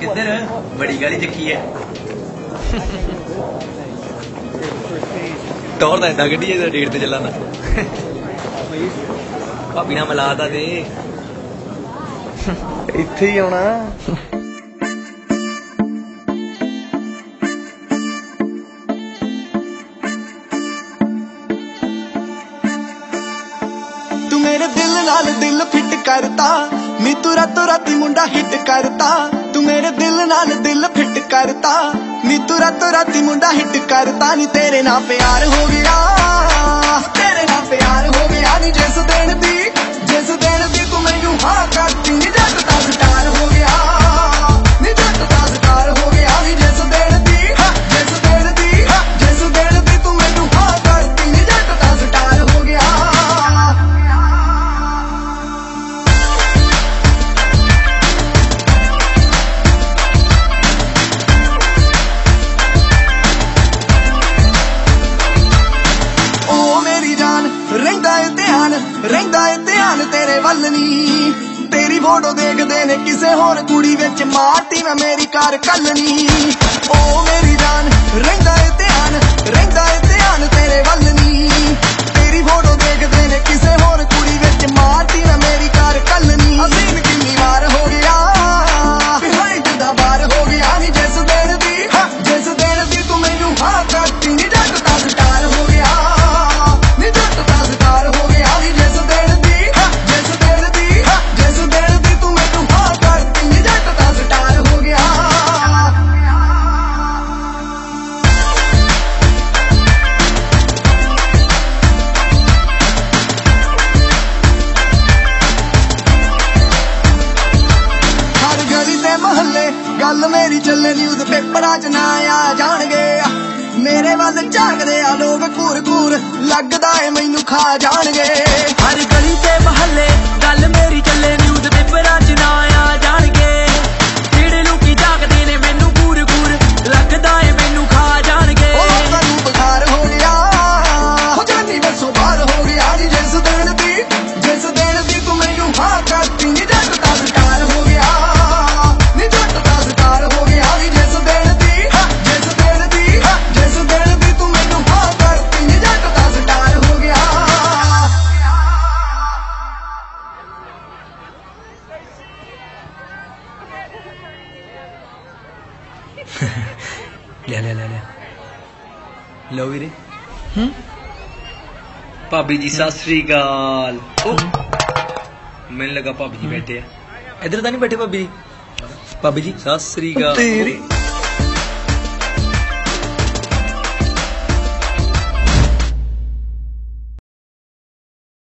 ਕਿੱਧਰ? ਬੜੀ ਗਾਲੀ ਚੱਕੀ ਹੈ। ਟੌਰ ਦਾ ਐਡਾ ਗੱਡੀ ਇਹਦਾ ਡੇਟ ਤੇ ਚੱਲਣਾ ਭਾਬੀ ਨਾਲ ਮਿਲਾਤਾ ਦੇ। ਇੱਥੇ ਹੀ ਆਉਣਾ। ਤੂੰ ਦਿਲ ਨਾਲ ਦਿਲ ਫਿੱਟ ਕਰਤਾ। ਨੀ ਤੂੰ ਰਾਤੋਂ ਰਾਤੀ ਮੁੰਡਾ ਹਿੱਟ ਕਰਤਾ। ਤੂੰ ਮੇਰੇ ਦਿਲ ਨਾਲ ਦਿਲ ਫਿੱਟ ਕਰਤਾ। ਨੀ ਤੂੰ ਰਾਤੋਂ ਰਾਤੀ ਮੁੰਡਾ ਹਿੱਟ ਕਰਤਾ। ਨੀ ਤੇਰੇ ਨਾਲ ਪਿਆਰ ਹੋ ਗਿਆ। ਰਹਿੰਦਾ ਏ ਧਿਆਨ ਤੇਰੇ ਵੱਲ ਨੀ। ਤੇਰੀ ਫੋਟੋ ਦੇਖਦੇ ਨੇ ਕਿਸੇ ਹੋਰ ਕੁੜੀ ਵਿੱਚ। ਮਾਰਤੀ ਮੈਂ ਮੇਰੀ ਕਾਰ ਕੱਲਣੀ ਓ ਮੇਰੀ ਜਾਨ, ਰਹਿੰਦਾ ਏ ਧਿਆਨ, ਰਹਿੰਦਾ ਏ ਧਿਆਨ ਤੇਰੇ ਵੱਲ ਨੀ। ਤੇਰੀ ਫੋਟੋ ਦੇਖਦੇ ਨੇ ਕਿਸੇ ਹੋਰ ਕੁੜੀ ਵਿੱਚ। ਮਾਰਤੀ ਮੈਂ ਮੇਰੀ ਕਾਰ ਕੱਲਣੀ ਅਸੀਨ ਕਿੰਨੀ ਵਾਰ ਹੋ ਗਿਆ। ਹਾਏ ਜਿੰਦਾ ਬਾਰ ਹੋ ਗਿਆ ਨੀ ਜਿਸ ਦਿਨ ਦੀ, ਜਿਸ ਦਿਨ ਦੀ ਤੂੰ ਮੈਨੂੰ ਹਾਂ ਕਰਤੀ। ਗੱਲ ਮੇਰੀ ਚੱਲੇ ਨਿਊਜ਼ ਪੇਪਰਾਂ 'ਚ ਨਾ ਆ ਜਾਣਗੇ। ਮੇਰੇ ਵੱਲ ਝਾਕਦੇ ਆ ਲੋਕ ਘੂਰ ਘੂਰ, ਲੱਗਦਾ ਏ ਮੈਨੂੰ ਖਾ ਜਾਣਗੇ। ਹਰ ਗਲੀ ਤੇ ਮਹੱਲੇ, ਗੱਲ ਮੇਰੀ ਚੱਲੇ ਨਿਊਜ਼ ਲੈ ਲੈ ਲੈ ਲੈ। ਲਓ ਵੀਰੇ। ਹੂੰ? ਭਾਬੀ ਜੀ ਸਤਿ ਸ੍ਰੀ ਅਕਾਲ। ਓ। ਮੈਨੂੰ ਲੱਗਾ ਭਾਬੀ ਜੀ ਬੈਠੇ ਆ। ਇੱਧਰ ਤਾਂ ਨਹੀਂ ਬੈਠੇ ਭਾਬੀ ਜੀ? ਭਾਬੀ ਜੀ ਸਤਿ ਸ੍ਰੀ ਅਕਾਲ। ਤੇਰੀ